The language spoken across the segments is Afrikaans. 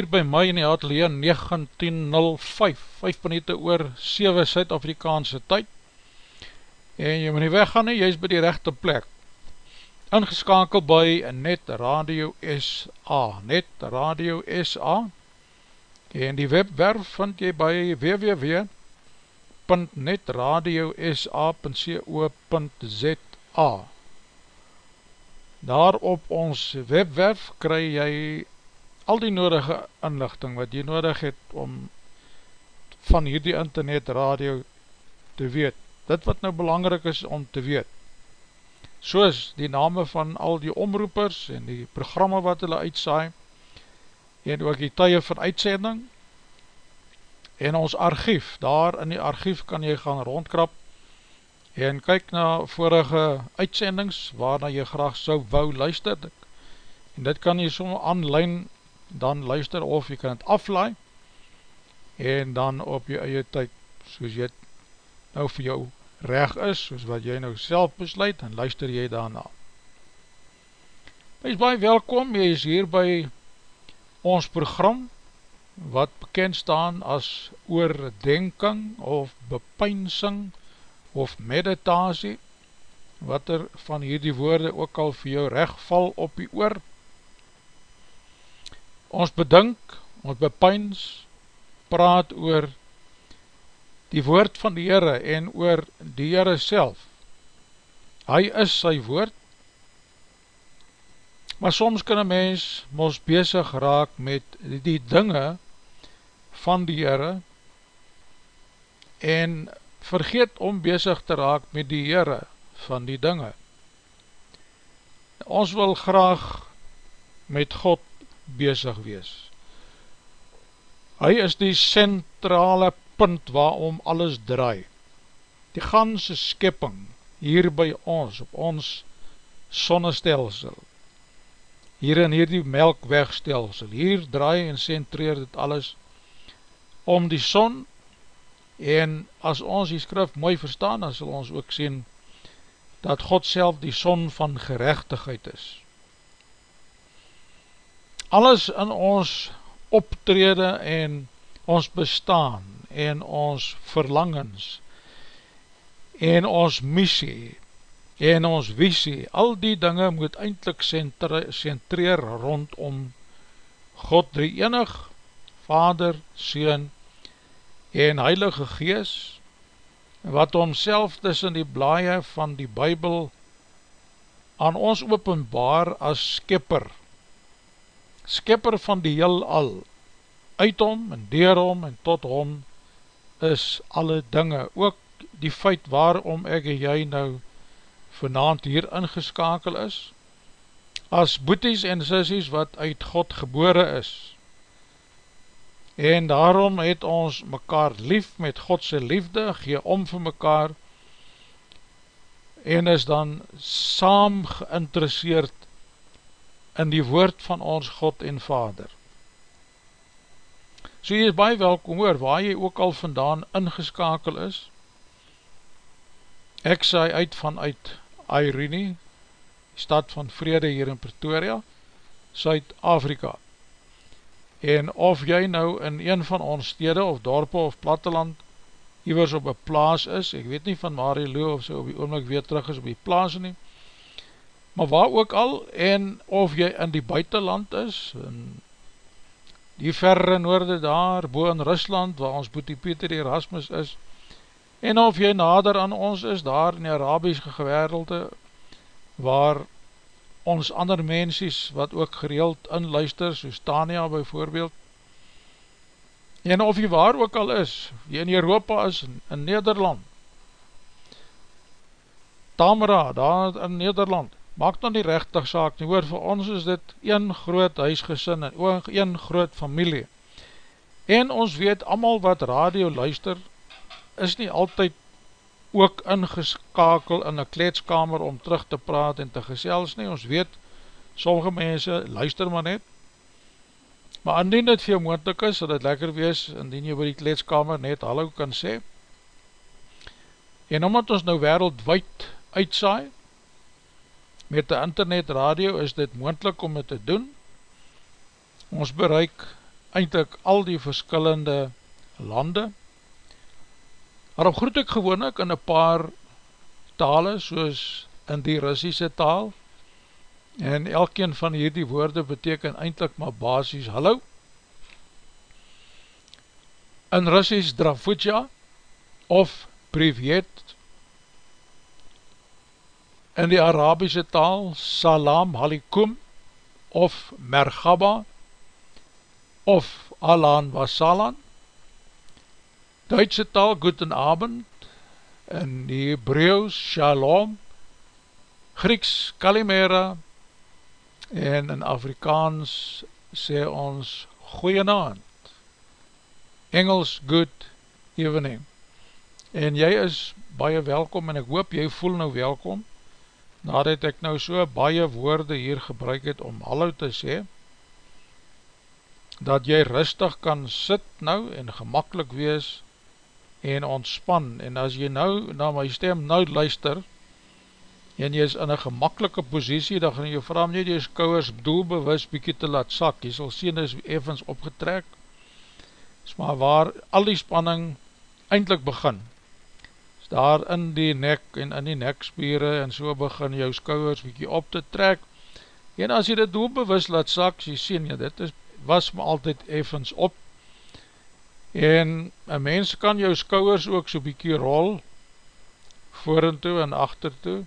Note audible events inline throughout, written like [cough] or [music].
hier by my in die atelier 19.05, 5 minuut oor 7 Suid-Afrikaanse tyd, en jy moet nie weggaan nie, jy is by die rechte plek, ingeskakel by Net Radio SA, Net Radio SA, en die webwerf vind jy by www.netradiosa.co.za Daar op ons webwerf kry jy al die nodige inlichting wat jy nodig het om van hierdie internet radio te weet, dit wat nou belangrijk is om te weet, soos die name van al die omroepers en die programme wat hulle uitsaai, en ook die tye van uitsending, en ons archief, daar in die archief kan jy gaan rondkrap, en kyk na vorige uitsendings, waarna jy graag so wou luister, en dit kan jy so online dan luister of jy kan het aflaai en dan op jy eie tyd soos jy nou vir jou reg is, soos wat jy nou self besluit en luister jy daarna. Wees baie welkom, jy is hier by ons program wat bekend staan as oordenking of bepynsing of meditasie wat er van hierdie woorde ook al vir jou recht val op die oor ons bedink, ons bepyns, praat oor die woord van die Heere en oor die Heere self. Hy is sy woord, maar soms kan een mens ons bezig raak met die dinge van die Heere en vergeet om bezig te raak met die Heere van die dinge. Ons wil graag met God bezig wees. Hy is die centrale punt waarom alles draai. Die ganse skipping hier by ons, op ons sonnestelsel, hier in hierdie melkwegstelsel, hier draai en centreer dit alles om die son en as ons die skrif mooi verstaan, dan sal ons ook sien dat God self die son van gerechtigheid is alles in ons optrede en ons bestaan en ons verlangens en ons missie en ons visie, al die dinge moet eindelijk centreer rondom God die enig, Vader, Seun en Heilige Gees, wat homself tussen die blaie van die Bybel aan ons openbaar as skipper, skepper van die heel al, uit hom en dier hom en tot hom is alle dinge, ook die feit waarom ek en jy nou vanavond hier ingeskakel is, as boeties en sissies wat uit God gebore is, en daarom het ons mekaar lief met Godse liefde, gee om vir mekaar, en is dan saam geïnteresseerd in die woord van ons God en Vader. So jy is baie welkom hoor, waar jy ook al vandaan ingeskakel is. Ek sê uit vanuit Airene, stad van vrede hier in Pretoria, Suid-Afrika. En of jy nou in een van ons stede of dorpe of platteland iwers op een plaas is, ek weet nie van Marielo of so op die oomlik weer terug is op die plaas nie, maar waar ook al, en of jy in die buitenland is, in die verre noorde daar, bo in Rusland, waar ons Boetie Peter Erasmus is, en of jy nader aan ons is, daar in die Arabiske gewerdelde, waar ons ander mensies, wat ook gereeld inluister, soos Tania bijvoorbeeld, en of jy waar ook al is, jy in Europa is, in Nederland, Tamara, daar in Nederland, maak dan die rechtig saak nie, hoor, vir ons is dit een groot huisgesin en een groot familie. En ons weet, allemaal wat radio luister, is nie altyd ook ingeskakel in een kletskamer om terug te praat en te gesels nie. Ons weet, sommige mense luister maar net, maar indien dit veel moeilijk is, sal dit lekker wees, indien jy by die kletskamer net hallo kan sê. En omdat ons nou wereldwijd uitsaai, Met die internet radio is dit moendlik om het te doen. Ons bereik eindelijk al die verskillende lande. Daarom groet ek gewoon ek in een paar tale, soos in die Russische taal, en elkeen van hierdie woorde beteken eindelijk maar basis hallo. In Russisch Drafutja of Privet in die Arabische taal Salam Halikum of Mergaba of Alan Wasalan, Duitse taal Guten Abend, in die Hebreeuws Shalom, Grieks Kalimera, en in Afrikaans sê ons Goeienaand, Engels Good Evening, en jy is baie welkom en ek hoop jy voel nou welkom, nadat ek nou so baie woorde hier gebruik het om hallo te sê, dat jy rustig kan sit nou en gemakkelijk wees en ontspan, en as jy nou na my stem nou luister, en jy is in een gemakkelike posiesie, dan gaan jy vraag jy die skouwers doelbewus bykie te laat sak, jy sal sien is evens opgetrek, is maar waar al die spanning eindelijk begin, daar in die nek en in die nekspiere en so begin jou skouwers bykie op te trek. En as jy dit doelbewus laat sak, jy sien jy, dit is, was my altyd evens op. En een mens kan jou skouwers ook so bykie rol voor en toe en achter toe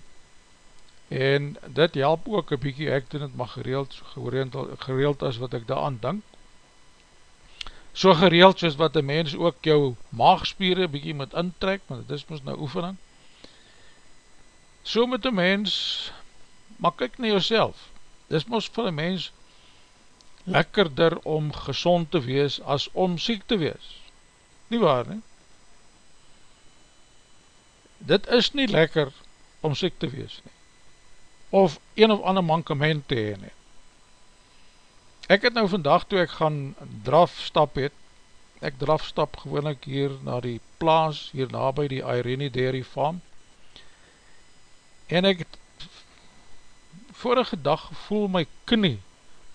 en dit help ook een bykie, ek doen het maar gereeld, gereeld, gereeld as wat ek daar aan denk so gereeld soos wat een mens ook jou maagspieren bykie moet intrek, want dit is moest nou oefening. So moet een mens, maar kyk na jouself, dit is moest vir een mens lekkerder om gezond te wees as om siek te wees. Nie waar, nie? Dit is nie lekker om siek te wees, nie. Of een of ander mankement te heen, nie. Ek het nou vandag toe ek gaan drafstap het, ek drafstap gewoon ek hier na die plaas, hier na by die Irene Dairy Farm, en ek het vorige dag voel my knie,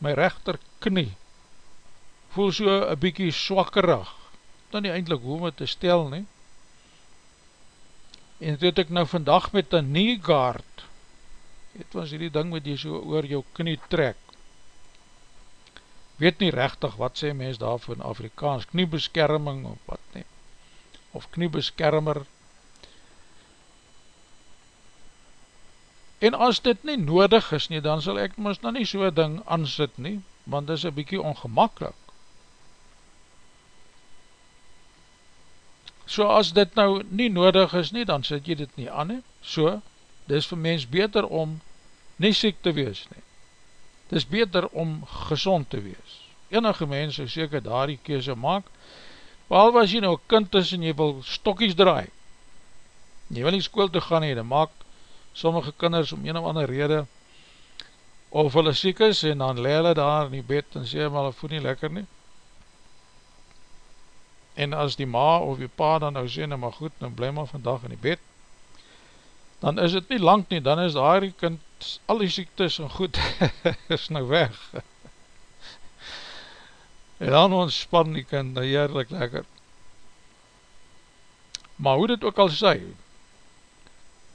my rechter knie, voel so een bykie swakkerig, dan nie eindelijk hoe my te stel nie, en toe het ek nou vandag met een knee guard, het was hierdie ding wat jy so oor jou knie trek, weet nie rechtig wat sê mens daarvoor in Afrikaans, kniebeskerming of wat nie, of kniebeskermer. En as dit nie nodig is nie, dan sal ek mis nou nie so ding ansit nie, want dit is een bykie ongemakkelijk. So as dit nou nie nodig is nie, dan sit jy dit nie aan nie, so, dit is vir mens beter om nie siek te wees nie het is beter om gezond te wees. Enige mens sal seker daar die kese maak, behalwe as jy nou kind is en jy wil stokkies draai, jy wil nie school te gaan dan maak sommige kinders om een of ander rede, of hulle siek is, en dan le hulle daar in die bed, en sê, maar hulle voel nie lekker nie, en as die ma of die pa dan nou sê, nou maar goed, nou bly maar vandag in die bed, dan is het nie lang nie, dan is daar die kind al die siektes en goed [laughs] is nou weg. en dan ontspan die kind nou heerlijk lekker. Maar hoe dit ook al sê,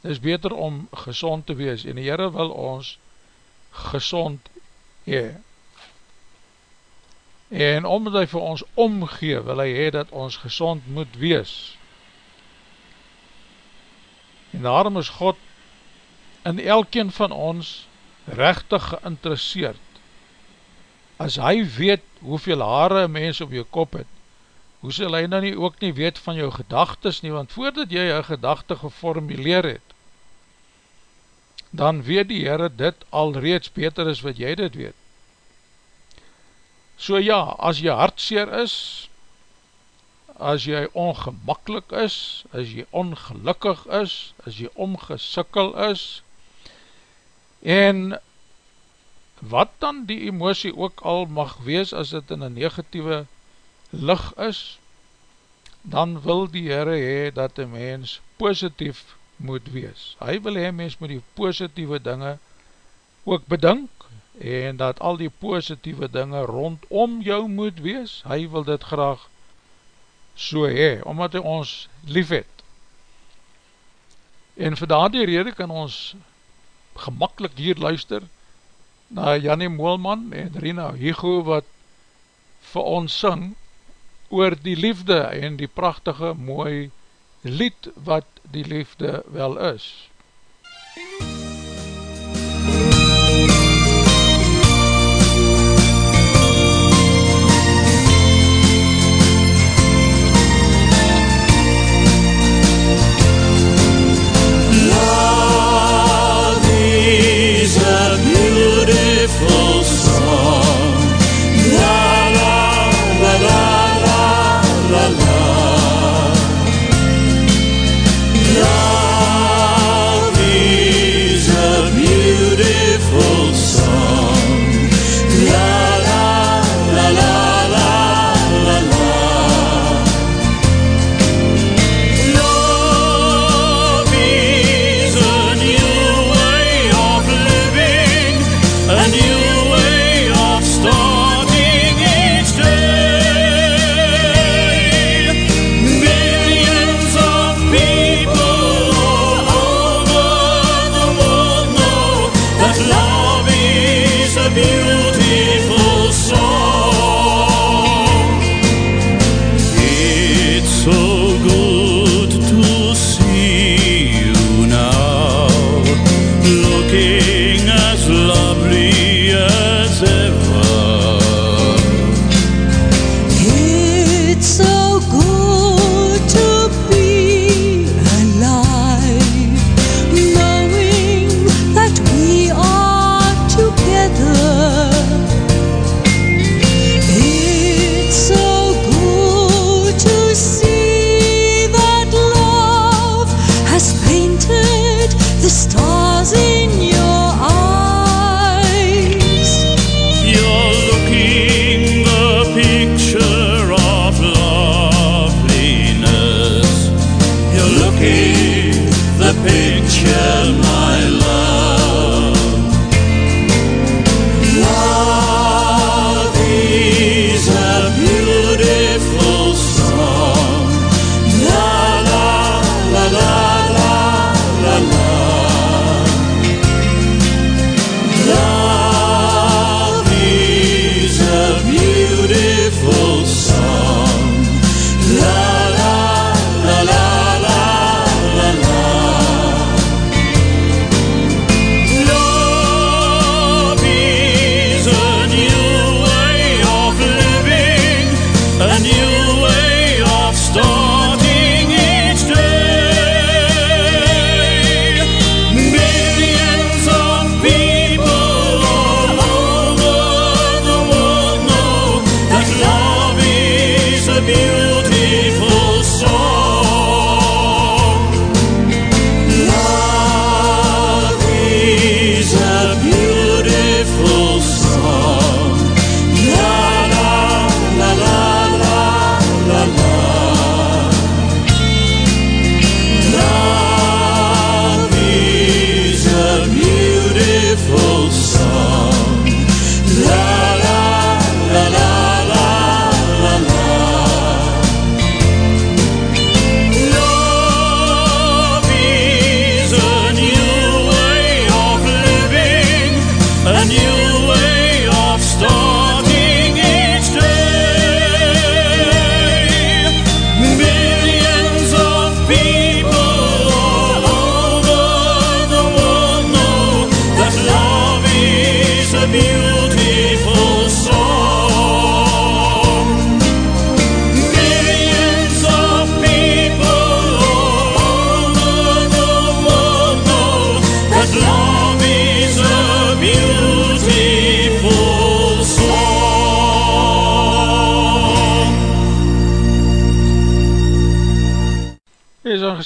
het is beter om gezond te wees en die Heere wil ons gezond hee. En omdat hy vir ons omgee, wil hy hee dat ons gezond moet wees. En daarom is God in elkeen van ons rechtig geïnteresseerd. As hy weet hoeveel haare een mens op jou kop het, hoe sal hy nou nie ook nie weet van jou gedagtes nie, want voordat jy jou gedachte geformuleer het, dan weet die Heere dit al reeds beter is wat jy dit weet. So ja, as jy hartseer is, as jy ongemakkelijk is, as jy ongelukkig is, as jy omgesikkel is, En wat dan die emosie ook al mag wees as het in een negatieve lig is, dan wil die Heere hee dat die mens positief moet wees. Hy wil hee mens met die positieve dinge ook bedink en dat al die positieve dinge rondom jou moet wees. Hy wil dit graag so hee, omdat hy ons lief het. En vir daar die rede kan ons gemakkelijk hier luister na Jannie Moelman en Rina Higo wat vir ons sing oor die liefde en die prachtige mooi lied wat die liefde wel is.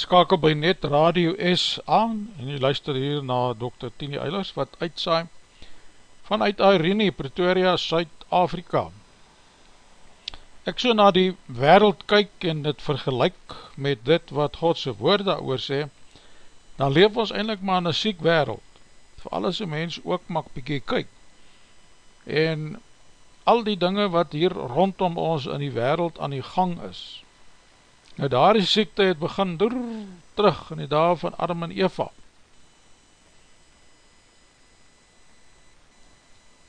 Ingeskakel by Net Radio SA en jy luister hier na Dr. Tini Eilers wat uitsaai vanuit Irene, Pretoria, Suid-Afrika. Ek so na die wereld kyk en dit vergelijk met dit wat Godse woord daar oor sê, dan leef ons eindelijk maar in een siek wereld, vir alles een mens ook mak bykie kyk. En al die dinge wat hier rondom ons in die wereld aan die gang is, Nou daar die siekte het begin door terug in die dag van Adam en Eva.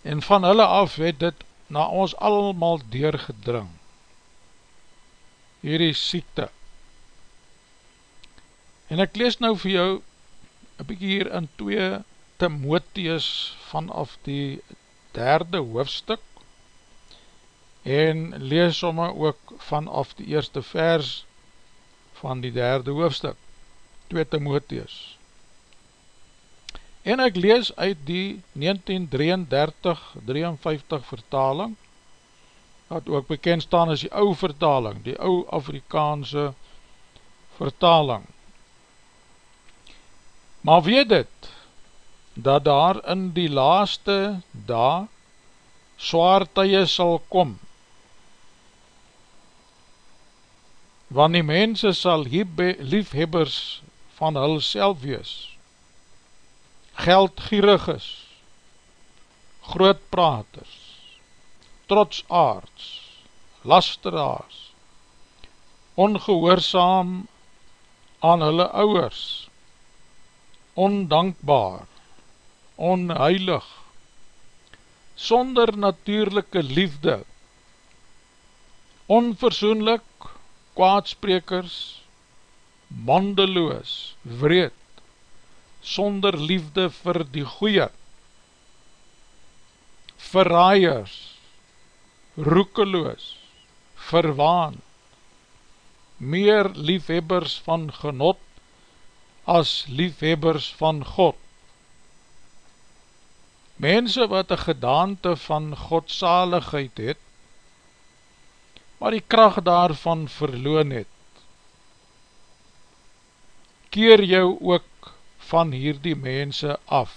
En van hulle af het dit na ons allemaal deurgedring. Hierdie siekte. En ek lees nou vir jou een bykie hier in 2 Timotheus vanaf die derde hoofdstuk en lees somme ook vanaf die eerste vers van die derde hoofdstuk, 2 Timotheus. En ek lees uit die 1933-53 vertaling, wat ook bekend staan as die ou vertaling, die ou Afrikaanse vertaling. Maar weet dit, dat daar in die laaste dag swaartuie sal kom, want die mense sal liefhebbers van hulle self wees, geldgieriges, grootpraters, trotsaards, lasteraars, ongehoorzaam aan hulle ouwers, ondankbaar, onheilig, sonder natuurlijke liefde, onverzoenlik, kwaadsprekers, mandeloos, wreed, sonder liefde vir die goeie, verraaiers, roekeloos, verwaan, meer liefhebbers van genot as liefhebbers van God. Mense wat een gedaante van godsaligheid het, maar die kracht daarvan verloon het. Keer jou ook van hierdie mense af.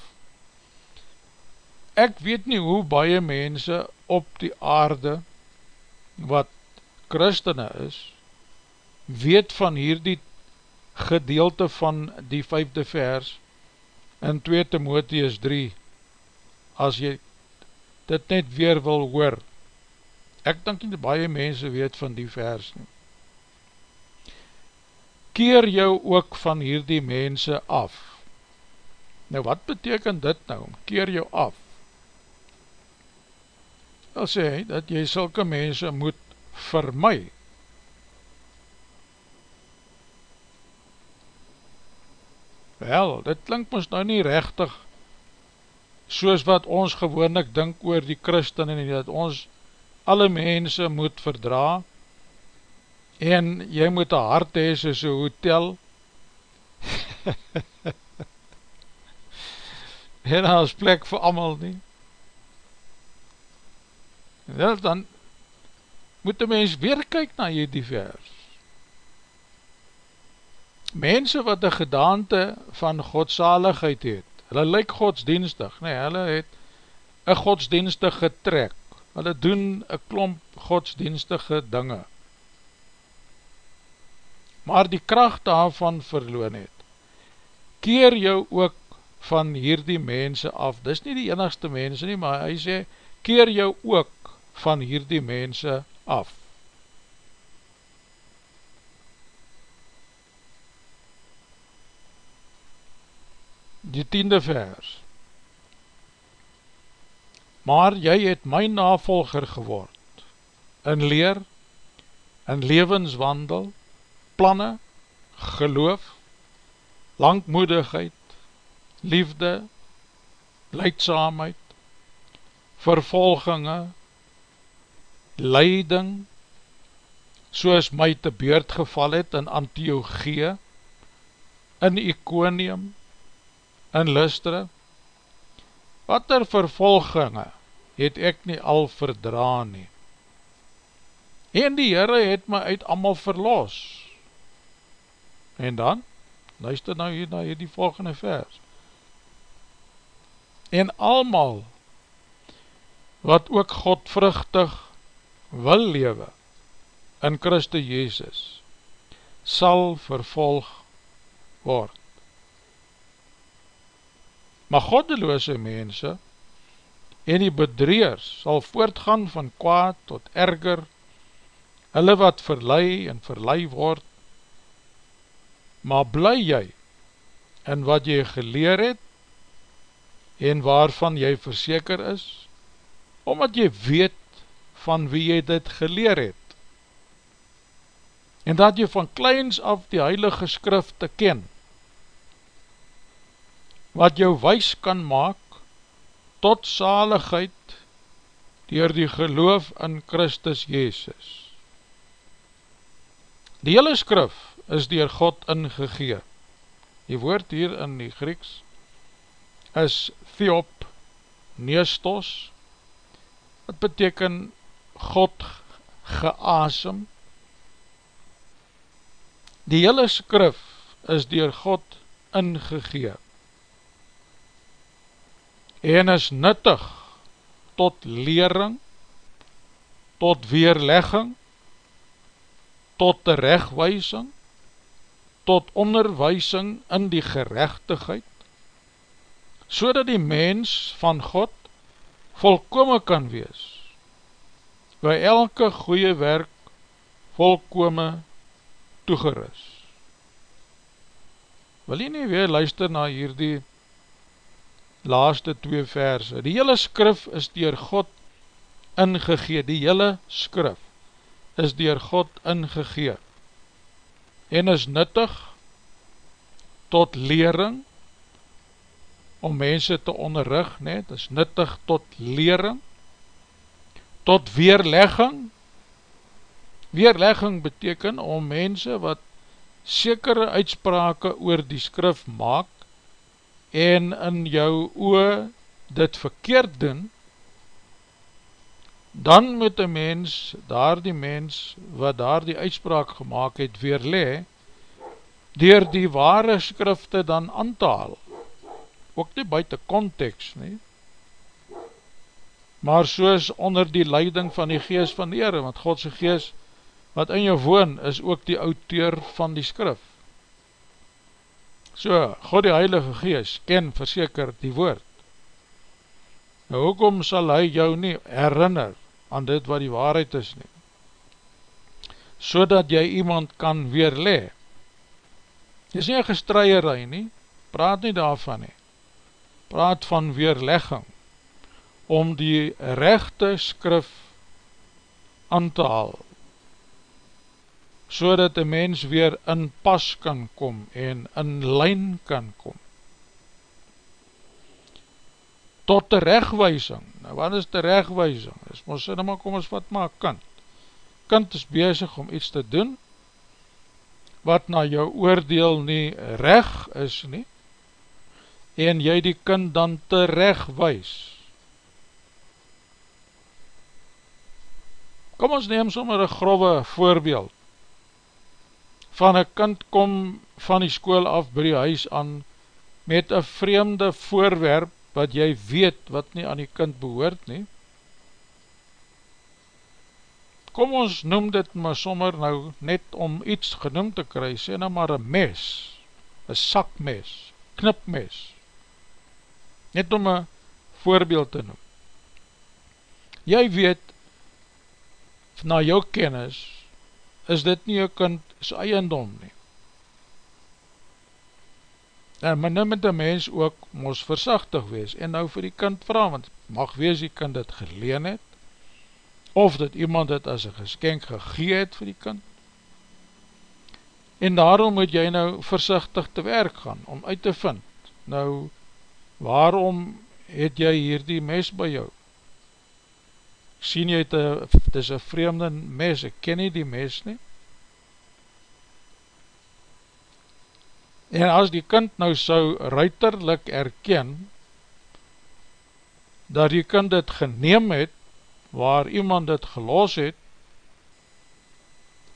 Ek weet nie hoe baie mense op die aarde, wat christene is, weet van hierdie gedeelte van die vijfde vers in 2 Timotheus 3, as jy dit net weer wil hoor, Ek denk nie baie mense weet van die vers nie. Keer jou ook van hierdie mense af. Nou wat beteken dit nou, keer jou af? Wil sê, dat jy sulke mense moet vermy. Wel, dit klink ons nou nie rechtig soos wat ons gewoonlik dink oor die christen en dat ons alle mense moet verdra en jy moet een hart hee soos een hotel. [laughs] En as plek vir amal nie. Wel dan moet die mens weer kyk na jy die vers. Mense wat een gedaante van godsaligheid het hulle lyk godsdienstig nee, hulle het een godsdienstige trek hulle doen een klomp godsdienstige dinge, maar die kracht daarvan verloon het. Keer jou ook van hierdie mense af, dis nie die enigste mense nie, maar hy sê, keer jou ook van hierdie mense af. Die tiende vers maar jy het my navolger geword, in leer, in levenswandel, planne, geloof, langmoedigheid, liefde, leidsaamheid, vervolginge, leiding, soos my te beurt geval het in Antiochie, in Iconium, in Lustre, wat er vervolginge het ek nie al verdra nie. En die Heere het my uit amal verlos. En dan, luister nou hier na hierdie volgende vers. En almal wat ook godvrugtig wil lewe in Christus Jezus, sal vervolg word. Maar goddeloze mense en die bedreers sal voortgaan van kwaad tot erger, hulle wat verlei en verlei word, maar bly jy in wat jy geleer het en waarvan jy verseker is, omdat jy weet van wie jy dit geleer het, en dat jy van kleins af die heilige skrif te ken, wat jou wys kan maak tot zaligheid dier die geloof in Christus Jezus. Die hele skrif is dier God ingegee. Die woord hier in die Grieks is Theop Neustos, wat beteken God geasem. Die hele skrif is dier God ingegee en is nuttig tot lering, tot weerlegging, tot terechtwijsing, tot onderwijsing in die gerechtigheid, so dat die mens van God volkome kan wees, by elke goeie werk volkome toegeris. Wil jy nie weer luister na hierdie laaste twee verse. Die hele skrif is dier God ingegee, die hele skrif is dier God ingegee en is nuttig tot lering om mense te onderrug, net, is nuttig tot lering, tot weerlegging. Weerlegging beteken om mense wat sekere uitsprake oor die skrif maak, en in jou oor dit verkeerd doen, dan moet die mens, daar die mens, wat daar die uitspraak gemaakt het, weer le, dier die ware skrifte dan aan te haal. Ook nie buiten context, nie. Maar soos onder die leiding van die geest van die Heere, want Godse geest, wat in jou woon, is ook die auteur van die skrif. So, God die Heilige Gees ken verseker die woord. Nou, hoekom sal hy jou nie herinner aan dit wat die waarheid is nie? So dat jy iemand kan weerle. Dit is nie een gestruierij nie, praat nie daarvan nie. Praat van weerlegging, om die rechte skrif aan te haal, so dat die mens weer in pas kan kom en in lijn kan kom. Tot die rechtwijsing, nou wat is die rechtwijsing? Is ons sê, nou maar kom ons wat maak kind. Kind is bezig om iets te doen, wat na jou oordeel nie recht is nie, en jy die kind dan te rechtwijs. Kom ons neem sommer een grove voorbeeld van een kind kom van die school af by die huis aan met een vreemde voorwerp wat jy weet wat nie aan die kind behoort nie. Kom ons noem dit maar sommer nou net om iets genoem te kry, sê nou maar een mes, een sakmes, knipmes, net om een voorbeeld te noem. Jy weet, na jou kennis, is dit nie jou kind sy eiendom nie. En my nou met die mens ook mos versachtig wees en nou vir die kind vraag, want mag wees die kind dit geleen het, of dat iemand dit as een geskenk gegee het vir die kind. En daarom moet jy nou versichtig te werk gaan, om uit te vind, nou, waarom het jy hier die mes by jou? Sien jy het is een vreemde mes, ek ken nie die mes nie, En as die kind nou sou ruiterlik erken, dat die kind het geneem het, waar iemand het gelos het,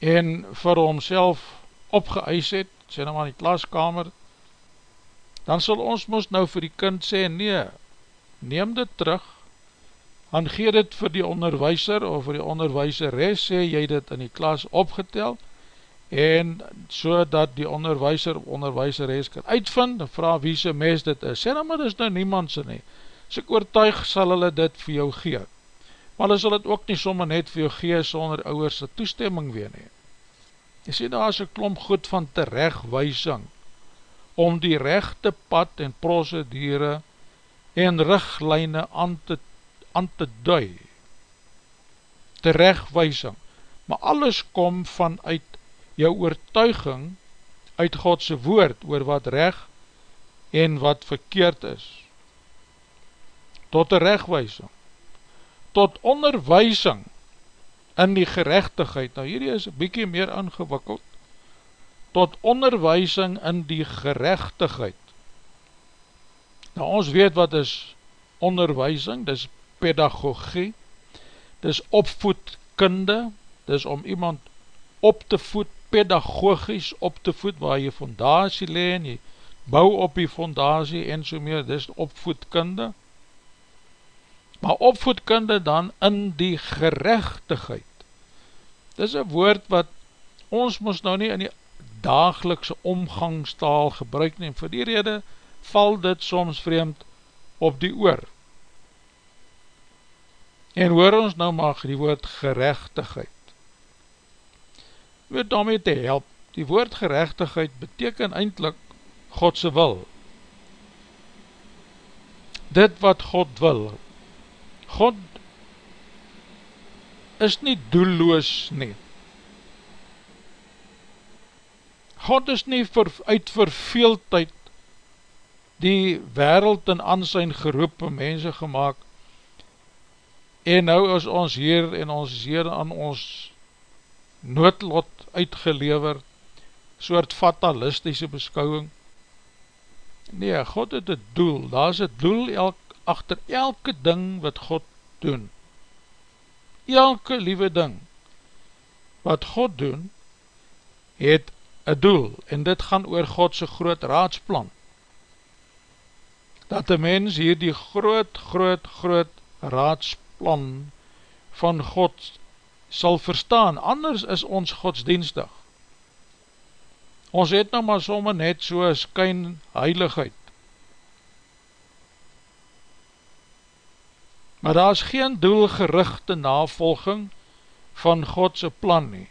en vir homself opgeëis het, sê nou maar in die klaskamer, dan sal ons moest nou vir die kind sê, nee, neem dit terug, dan gee dit vir die onderwijser of vir die onderwijseres, sê jy dit in die klas opgetel, en so dat die onderwijser of onderwijseres kan uitvind, en vraag wie sy mes dit is, sê nou maar dit is nou niemand sy nie, as ek oortuig sal hulle dit vir jou gee, maar hulle sal dit ook nie sommer net vir jou gee, sonder ouwerse toestemming weer nie, jy sê daar is een klomp goed van terechtwijsing, om die rechte pad en procedure en richtlijne aan te, aan te dui. Terechtwijsing. Maar alles kom vanuit jou oortuiging uit Godse woord oor wat recht en wat verkeerd is. Tot terechtwijsing. Tot onderwijsing in die gerechtigheid. Nou hierdie is bykie meer ingewikkeld tot onderwijsing in die gerechtigheid. Nou ons weet wat is onderwijsing, dis pedagogie, dis opvoedkunde, dis om iemand op te voed, pedagogisch op te voed, waar jy fondatie leen, jy bou op die fondatie en so meer, dis opvoedkunde. Maar opvoedkunde dan in die gerechtigheid. Dis een woord wat ons moest nou nie in die dagelikse omgangstaal gebruik neem, vir die rede val dit soms vreemd op die oor. En hoor ons nou mag die woord gerechtigheid. Weet daarmee te help, die woord gerechtigheid beteken eindelijk Godse wil. Dit wat God wil. God is nie doelloos nie. God is nie vir, uit verveeltijd die wereld in ansijn geroepen mense gemaakt en nou is ons hier en ons is hier aan ons noodlot uitgelever soort fatalistische beskouwing. Nee, God het het doel. Daar is het doel elk, achter elke ding wat God doen. Elke liewe ding wat God doen het een doel, en dit gaan oor Godse groot raadsplan, dat die mens hier die groot, groot, groot raadsplan van God sal verstaan, anders is ons godsdienstig. Ons het nou maar somme net so skyn heiligheid. Maar daar is geen doelgerichte navolging van Godse plan nie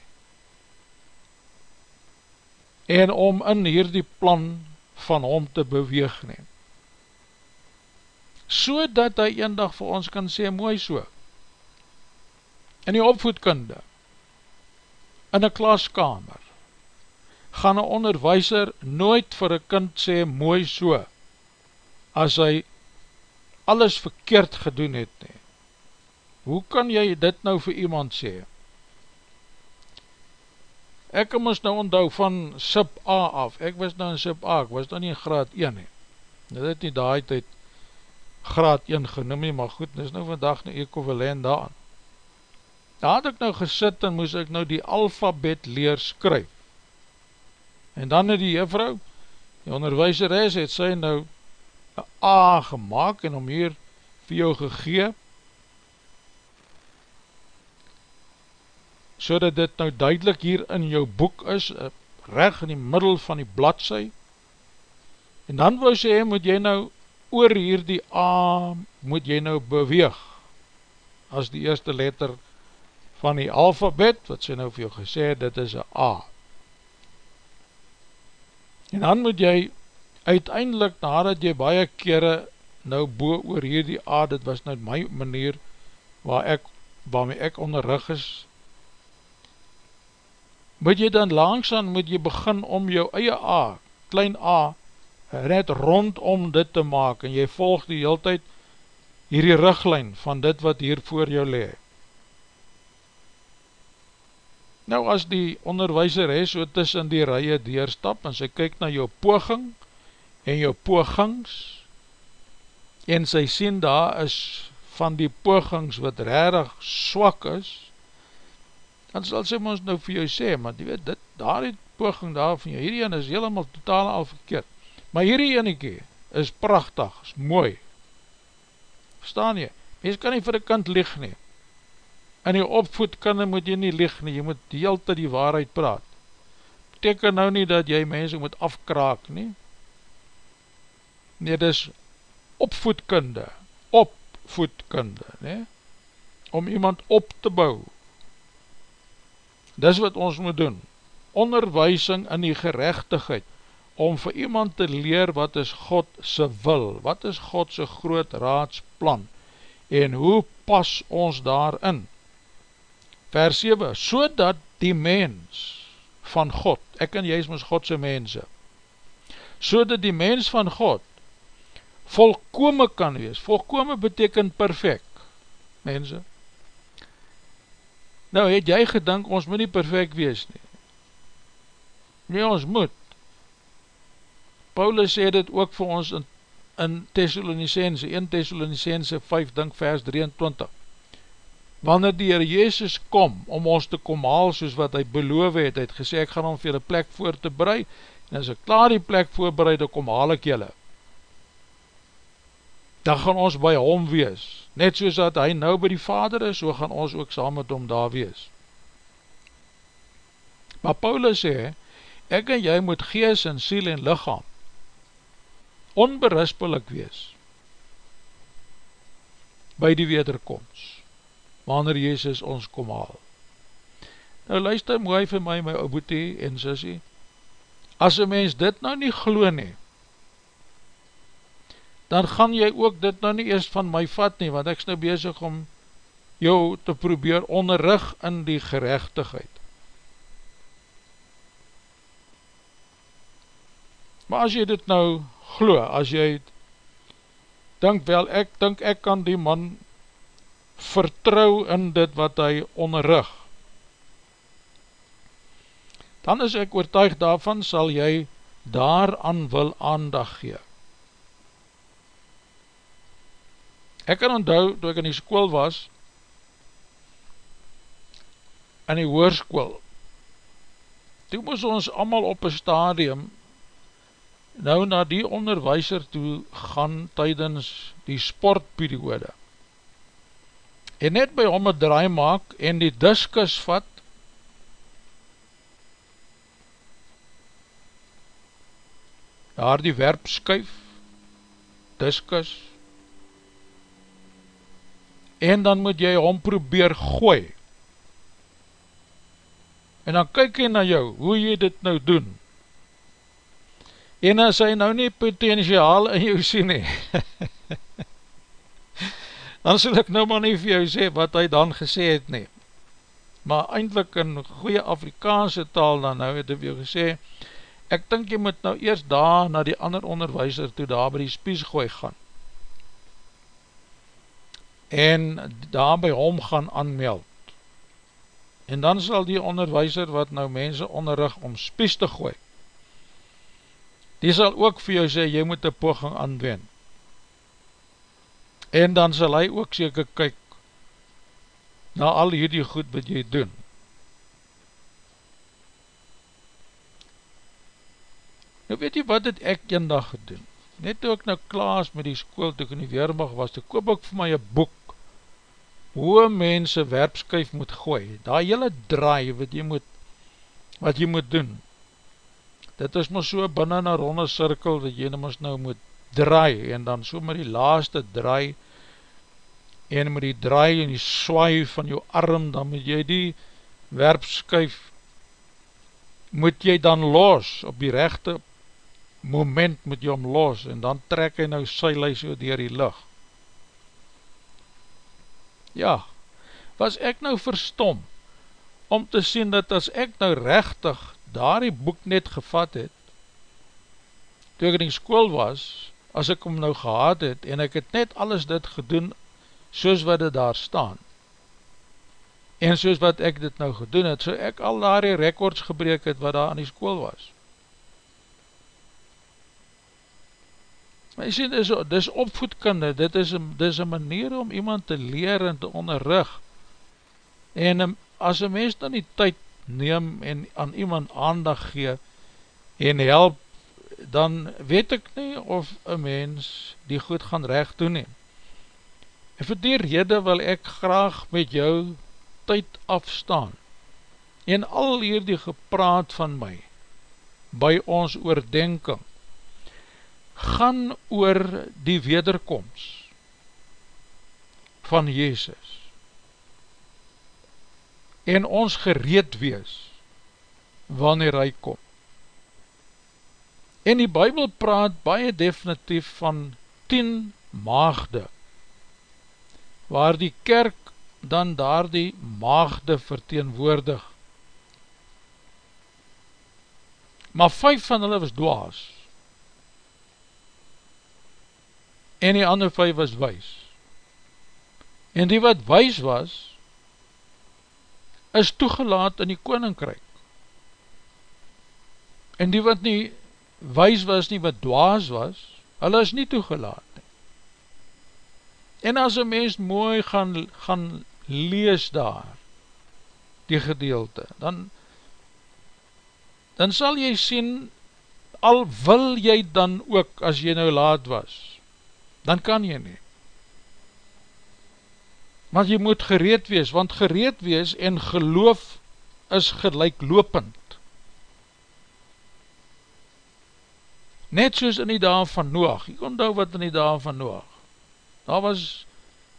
en om in hierdie plan van hom te beweeg neem. So dat hy een dag vir ons kan sê, mooi so, in die opvoedkunde, in een klaskamer, gaan een onderwijser nooit vir een kind sê, mooi so, as hy alles verkeerd gedoen het nie. Hoe kan jy dit nou vir iemand sê? ek moes nou onthou van sub A af, ek was nou in sub A, ek was nou nie in graad 1 nie, dit het nie daai tyd graad 1 genoem nie, maar goed, dit is nou vandag nou equivalent daan. Daar had ek nou gesit en moes ek nou die alfabet leer skryf. En dan het die juffrou, die onderwijseres, het sy nou een A gemaakt en om hier vir jou gegeef, so dat dit nou duidelik hier in jou boek is, eh, reg in die middel van die bladse, en dan wou sê, moet jy nou oor hier die A, moet jy nou beweeg, as die eerste letter van die alfabet, wat sy nou vir jou gesê, dit is een A. En dan moet jy uiteindelik, nadat jy baie kere nou boe oor hier die A, dit was nou my manier, waar ek, waarmee ek onderrug is, moet jy dan langsaan moet jy begin om jou eie A, klein A, net rondom dit te maak, en jy volg die heel tyd hierdie riglijn van dit wat hier voor jou lee. Nou as die onderwijzer is, so tussen die rye deurstap, en sy kyk na jou poging, en jou pogings, en sy sien daar is van die pogings wat rarig swak is, dan sal sy ons nou vir jou sê, maar die weet, dit, daar het poging daar van jou, hierdie een is helemaal totaal al verkeerd, maar hierdie eniekie is prachtig, is mooi, verstaan jy, mens kan nie vir die kind lieg nie, in die opvoedkinde moet jy nie lieg nie, jy moet die hele tyd die waarheid praat, beteken nou nie dat jy mense moet afkraak nie, nee, dis opvoedkinde, opvoedkinde, nee, om iemand op te bou, dis wat ons moet doen, onderwijsing in die gerechtigheid, om vir iemand te leer wat is God se wil, wat is God se groot raadsplan, en hoe pas ons daarin? Vers 7, so dat die mens van God, ek en jy is ons Godse mense, so dat die mens van God volkome kan wees, volkome beteken perfect, mense. Nou het jy gedink, ons moet nie perfect wees nie, Nee, ons moet. Paulus sê dit ook vir ons in, in Thessalonicense, 1 Thessalonicense 5, dink vers 23. Wanneer die Heer Jezus kom om ons te kom haal soos wat hy beloof het, hy het gesê ek gaan om vir die plek voor te brei, en as ek klaar die plek voorbereid, dan kom haal ek julle. Dan gaan ons by hom wees, net soos dat hy nou by die vader is, so gaan ons ook saam met hom daar wees. Maar Paulus sê, ek en jy moet gees en siel en lichaam onberispelik wees by die wederkomst wanneer Jezus ons kom haal. Nou luister mooi vir my, my oboete en sissie, as een mens dit nou nie glo nie, dan gaan jy ook dit nou nie eerst van my vat nie, want ek is nou bezig om jou te probeer onderrug in die gerechtigheid. Maar as jy dit nou glo, as jy dink wel, ek dink ek kan die man vertrou in dit wat hy onderrug, dan is ek oortuig daarvan, sal jy daaraan wil aandag gee. Ek kan onthou, toe ek in die school was, in die hoorskoel, toe moes ons allemaal op een stadium nou na die onderwijser toe gaan tydens die sportperiode. En net by hom een draai maak en die diskus vat daar die werpskuif diskus en dan moet jy hom probeer gooi. En dan kyk hy na jou hoe jy dit nou doen en as hy nou nie potentiaal in jou sien nie, [laughs] dan sal ek nou maar nie vir jou sê wat hy dan gesê het nie. Maar eindelijk in goeie Afrikaanse taal dan nou het hy vir jou gesê, ek dink jy moet nou eerst daar na die ander onderwijzer toe daar by die spies gooi gaan. En daar by hom gaan aanmeld. En dan sal die onderwijzer wat nou mense onderrug om spies te gooi, die sal ook vir jou sê, jy moet een poging aanwend. En dan sal hy ook seker kyk na al hierdie goed wat jy doen. Nou weet jy wat het ek een dag gedoen? Net toe ek nou klaas met die school, toe ek in die weermag was, toe koop ek vir my een boek, hoe mense werpskuif moet gooi, daar hele draai wat jy moet, wat jy moet doen, dit is maar so binnen een ronde cirkel, dat jy ons nou moet draai, en dan so met die laaste draai, en met die draai en die swaai van jou arm, dan moet jy die werpskuif, moet jy dan los, op die rechte moment moet jy om los, en dan trek hy nou sy lys so dier die lucht. Ja, was ek nou verstom, om te sien dat as ek nou rechtig daar die boek net gevat het, toe ek in die school was, as ek hom nou gehad het, en ek het net alles dit gedoen, soos wat dit daar staan, en soos wat ek dit nou gedoen het, so ek al daar die rekords gebreek het, wat daar in die school was. Maar jy sê, dit is, dit is opvoedkunde, dit is, dit is een manier om iemand te leer en te onderrug, en as een mens dan die tyd neem en aan iemand aandag gee en help, dan weet ek nie of een mens die goed gaan recht doen neem. En vir die rede wil ek graag met jou tyd afstaan en al hierdie gepraat van my by ons oordenking gaan oor die wederkomst van Jezus en ons gereed wees wanneer hy kom. En die Bijbel praat baie definitief van 10 maagde waar die kerk dan daar die maagde verteenwoordig. Maar vijf van hulle was dwaas en die ander vijf was wees. En die wat wees was, is toegelaat in die koninkryk. En die wat nie wees was nie, wat dwaas was, hulle is nie toegelaat nie. En as een mens mooi gaan, gaan lees daar, die gedeelte, dan, dan sal jy sien, al wil jy dan ook, as jy nou laat was, dan kan jy nie maar jy moet gereed wees, want gereed wees en geloof is gelijklopend. Net soos in die dag van Noach, ek onthou wat in die dag van Noach, daar was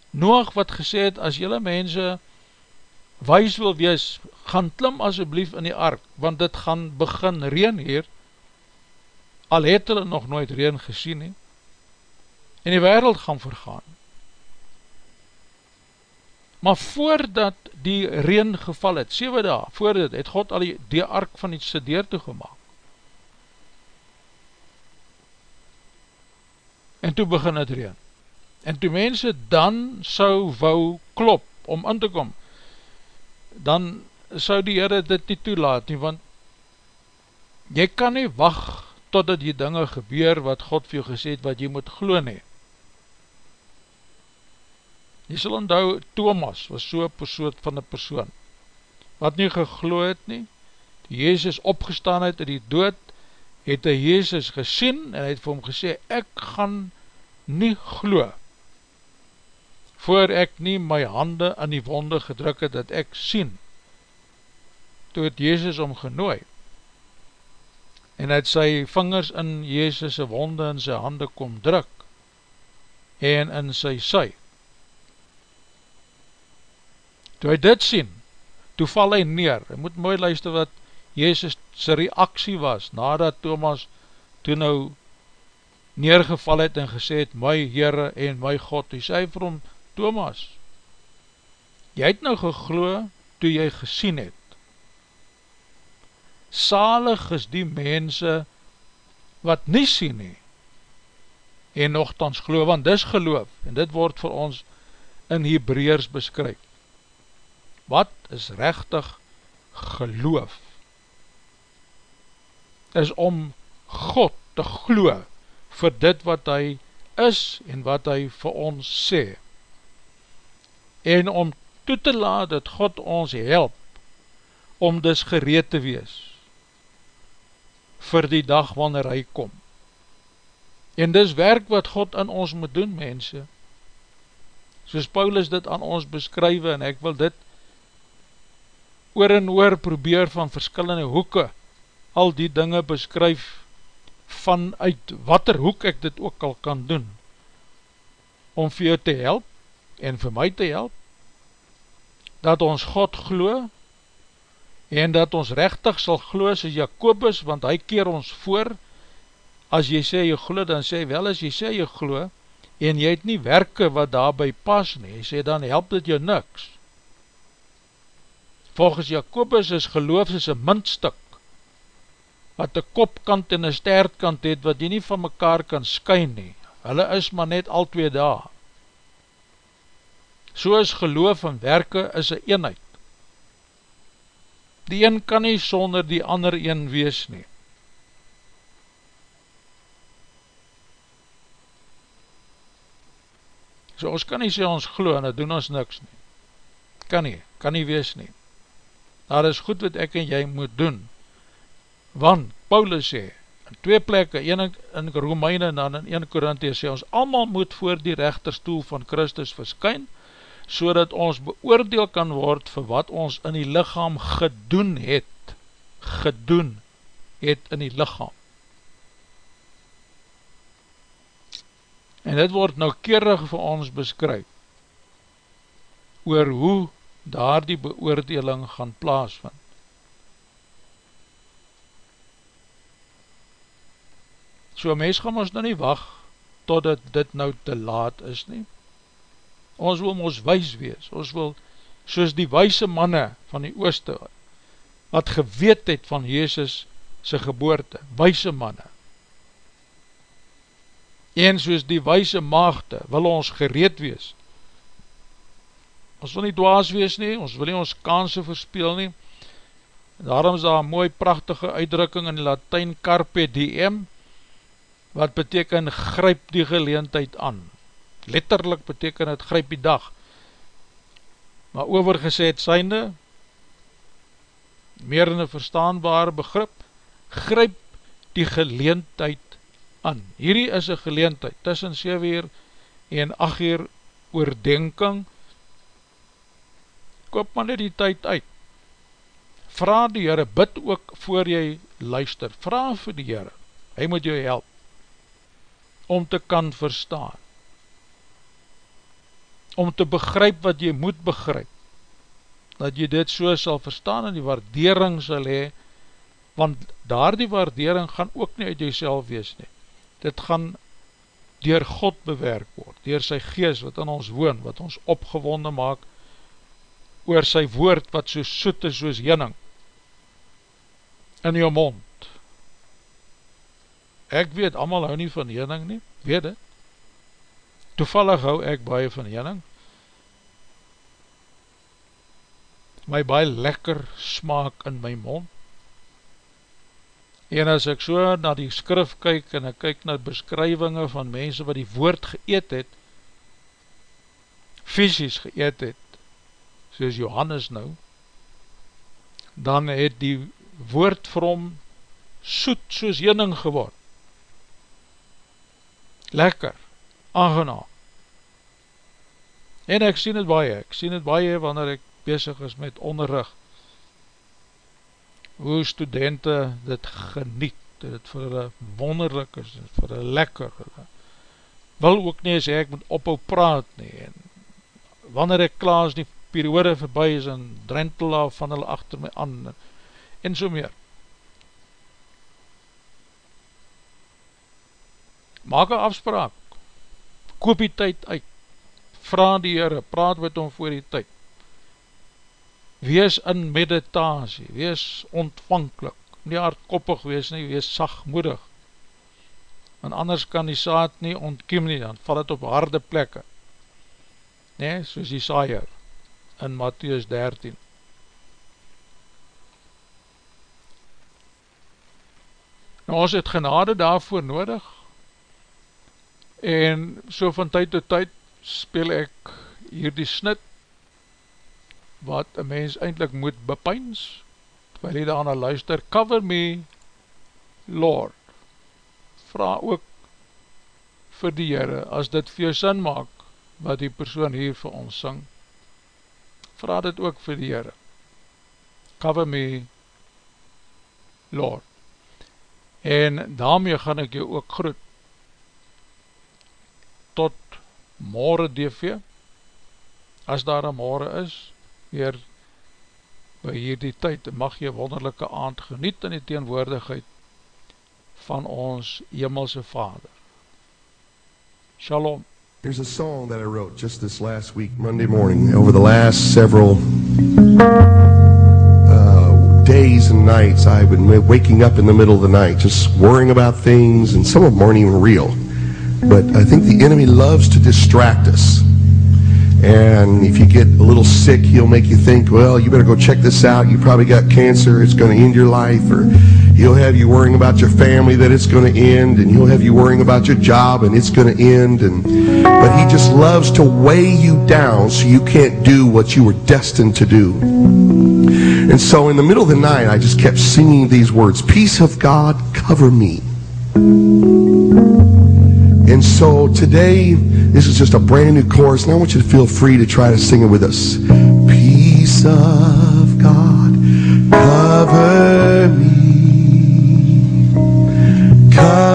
Noach wat gesê het, as jylle mense wees wil wees, gaan klim asjeblief in die ark, want dit gaan begin reen hier, al het hulle nog nooit reen gesien he, en die wereld gaan vergaan. Maar voordat die reen geval het, 7 dae, voordat het God al die, die ark van die sedeer toegemaak. En toe begin het reen. En toe mense dan sou wou klop om in te kom, dan sou die Heere dit nie toelaat nie, want jy kan nie wacht totdat die dinge gebeur wat God vir jou gesê het, wat jy moet glo nie. Jy sal onthou, Thomas was so persoon van een persoon, wat nie geglo het nie, die Jezus opgestaan het in die dood, het hy Jezus gesien, en het vir hom gesê, ek gaan nie glo, voor ek nie my hande aan die wonde gedruk het, dat ek sien, toe het Jezus om genooi, en het sy vingers in Jezus' wonde in sy hande kom druk, en in sy sy, Toe hy dit sien, toe val hy neer. Hy moet mooi luister wat Jezus sy reaksie was, nadat Thomas toe nou neergeval het en gesê het, my Heere en my God, hy sê vir hom, Thomas, jy het nou geglo toe jy gesien het. Salig is die mense wat nie sien nie, en nogthans glo, want dis geloof, en dit word vir ons in Hebreers beskryf wat is rechtig geloof? Is om God te glo vir dit wat hy is en wat hy vir ons sê. En om toe te laat dat God ons help om dus gereed te wees vir die dag wanneer hy kom. En dis werk wat God in ons moet doen, mense. Soos Paulus dit aan ons beskrywe en ek wil dit oor en oor probeer van verskillende hoeke al die dinge beskryf vanuit wat er hoek ek dit ook al kan doen. Om vir jou te help en vir my te help dat ons God glo en dat ons rechtig sal glo soos Jacobus want hy keer ons voor. As jy sê jy glo dan sê wel as jy sê jy glo en jy het nie werke wat daarby pas nie, hy sê dan help dit jou niks Volgens Jacobus is geloof is een muntstuk, wat een kopkant en een stertkant het, wat jy nie van mekaar kan skyn nie. Hulle is maar net al twee daar. So is geloof en werke is een eenheid. Die een kan nie sonder die ander een wees nie. So ons kan nie sê ons glo en het doen ons niks nie. Kan nie, kan nie wees nie. Daar is goed wat ek en jy moet doen, want Paulus sê, in twee plekke, een in Romeine en dan in 1 Korinthe sê ons, allemaal moet voor die rechterstoel van Christus verskyn, so dat ons beoordeel kan word vir wat ons in die lichaam gedoen het, gedoen het in die lichaam. En dit word nou keerig vir ons beskryf, oor hoe daar die beoordeling gaan plaasvind. So mens gaan ons nou nie wacht, totdat dit nou te laat is nie. Ons wil ons wees wees, ons wil soos die wijse manne van die ooste, wat geweet het van Jezus sy geboorte, wijse manne, en soos die wijse maagde, wil ons gereed wees, ons wil nie dwaas wees nie, ons wil nie ons kansen verspeel nie, daarom is daar een mooi prachtige uitdrukking in die Latijn carpe diem, wat beteken gryp die geleentheid aan, letterlijk beteken het gryp die dag, maar overgezet synde, meer in een verstaanbare begrip, gryp die geleentheid aan, hierdie is een geleentheid, tussen 7 uur en 8 uur oordenking, koop maar net die tyd uit. Vraag die Heere, bid ook voor jy luister, vraag vir die Heere, hy moet jou help, om te kan verstaan, om te begryp wat jy moet begryp, dat jy dit so sal verstaan en die waardering sal hee, want daar die waardering gaan ook nie uit jyself wees nie, dit gaan dier God bewerk word, dier sy gees wat in ons woon, wat ons opgewonde maak, oor sy woord wat so soet is soos jenning in jou mond. Ek weet, allemaal hou nie van jenning nie, weet het. Toevallig hou ek baie van jenning. My baie lekker smaak in my mond. En as ek so na die skrif kyk en ek kyk na beskrywinge van mense wat die woord geëet het, fysisk geëet het, soos Johannes nou, dan het die woord vir hom soet soos jening geword. Lekker, aangenaam. En ek sien het baie, ek sien het baie wanneer ek bezig is met onderrug, hoe studenten dit geniet, dat het vir hulle wonderlik is, vir hulle lekker, hulle wil ook nie as ek moet ophou praat nie, en wanneer ek klaar is die periode voorbij is en drentel af van hulle achter my aan en so meer. Maak een afspraak, koop die tyd uit, vraag die Heere, praat met hom voor die tyd. Wees in meditasie, wees ontvankelijk, nie hardkoppig wees nie, wees sagmoedig, want anders kan die saad nie ontkiem nie, dan val het op harde plekke, nee, soos die saaier in Matthäus 13. Nou ons het genade daarvoor nodig. En so van tyd tot tyd speel ek hier die snit wat een mens eindelijk moet bepeins terwijl jy daarna luister cover me Lord. Vraag ook vir die Heere as dit vir jou sin maak wat die persoon hier vir ons syng vraag dit ook vir die Heere. Cover me, Lord. En daarmee gaan ek jou ook groet. Tot morgen DV, as daar een morgen is, weer by hierdie tyd, mag jy wonderlijke aand geniet in die teenwoordigheid van ons Hemelse Vader. Shalom. There's a song that I wrote just this last week, Monday morning. Over the last several uh, days and nights, I've been waking up in the middle of the night, just worrying about things, and some of them aren't even real. But I think the enemy loves to distract us. And if you get a little sick, he'll make you think, well, you better go check this out. You probably got cancer. It's going to end your life. Or He'll have you worrying about your family that it's going to end, and he'll have you worrying about your job and it's going to end. And but he just loves to weigh you down so you can't do what you were destined to do. And so in the middle of the night, I just kept singing these words: "Peace of God, cover me." And so today, this is just a brand new chorus, and I want you to feel free to try to sing it with us. Peace of God, cover me.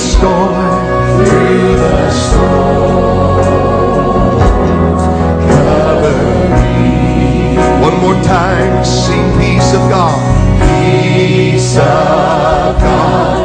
storm, through the storm. One more time, sing peace of God. Peace of God.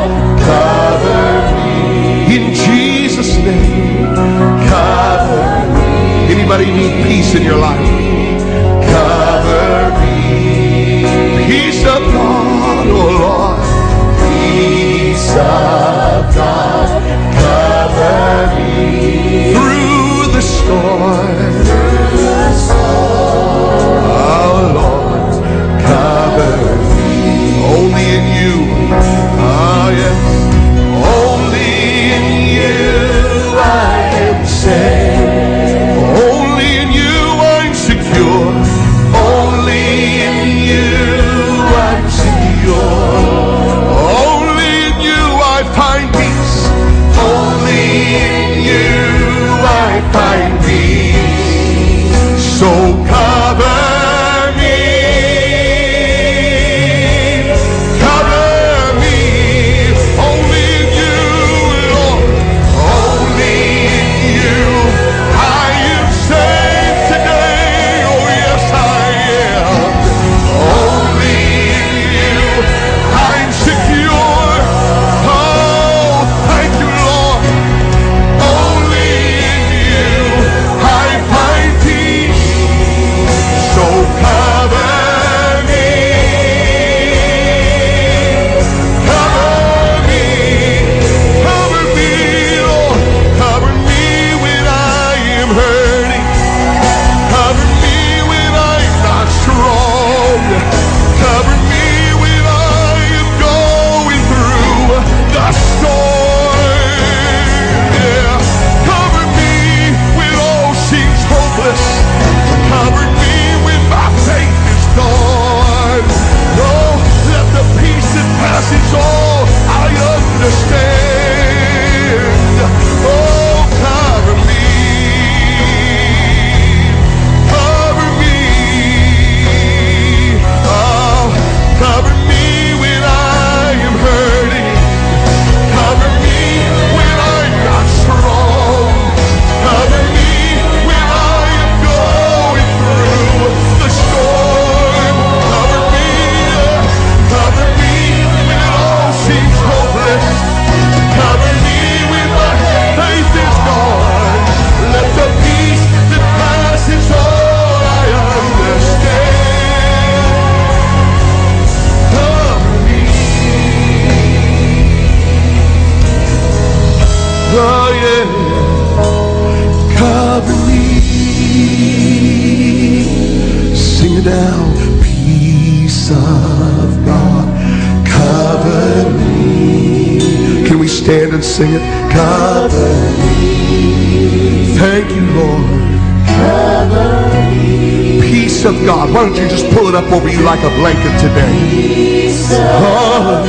over you like a blanket today. Oh,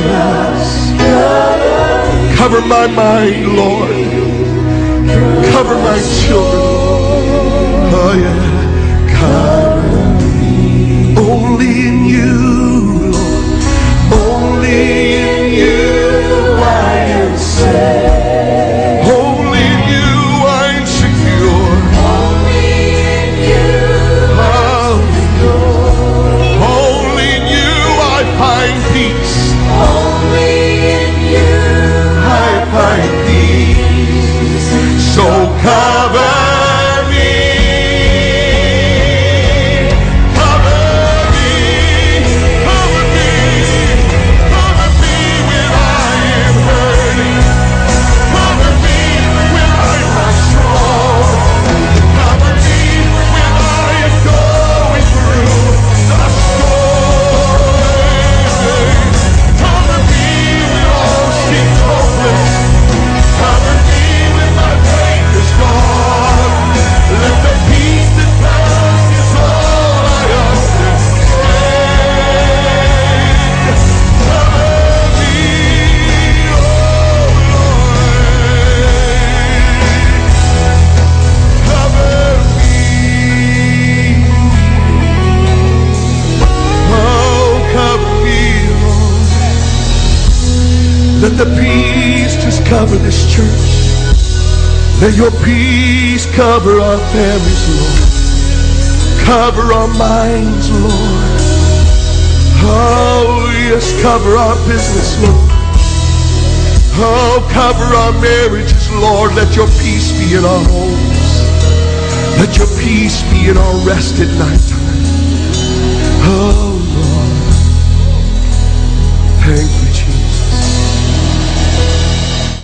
cover my mind, Lord. Cover our minds, Lord. Oh, yes, cover our business, Lord. Oh, cover our marriages, Lord. Let your peace be in our homes. Let your peace be in our rest at night